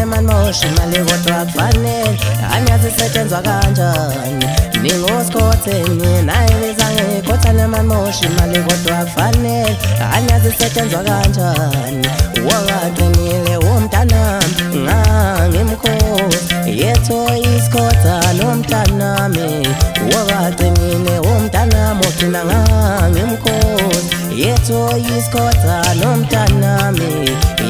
moshi imali kodwa kufanele anyazi isetshenzwa kanjani? Ningosikhotheni naye bezangikhothane mamoshi imali kodwa kufanele anyazi isetshenzwa kanjani? Wangaqinile womntanami ngangimkhosi yetho isikhotha nomntanami. Wangaqinile womntanami ogcina ngangimkhosi yetho isikhotha nomntanami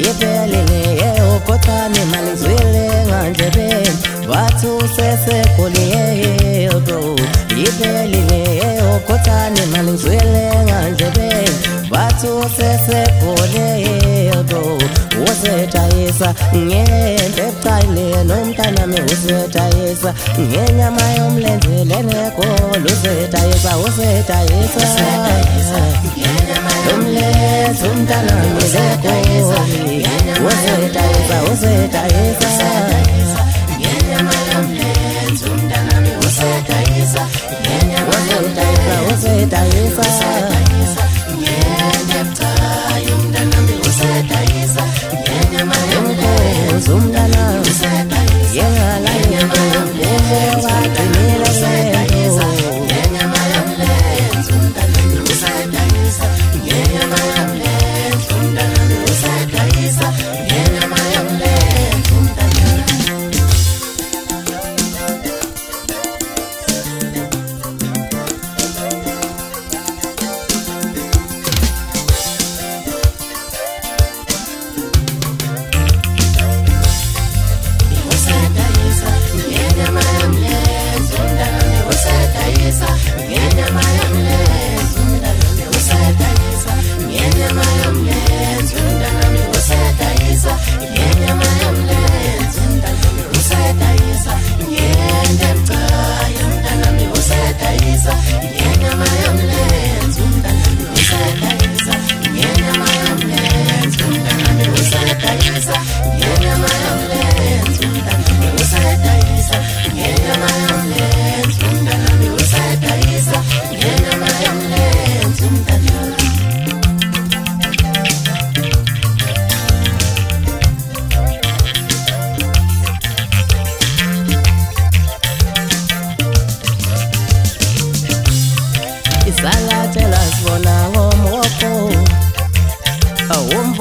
iphelele yeyokothane mali ngizwile ngandlebeni. Bathi usesekhulile bro iphelele yeyokothane mali ngizwile ngandlebeni. Bathi usesekhulile usetayisa ngento ebucayile nomntanami usetayisa ngenyama yomlenzele negolo usetayisa usetayisa umlenze umntanami zegoli usetayisa usetayisa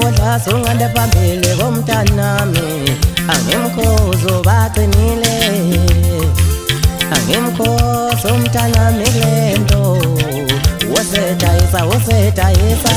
awumfundasa ungande phambili komntanami angimkhozi baqinile angimkhozi umntanami kulento usetayisa usetayisa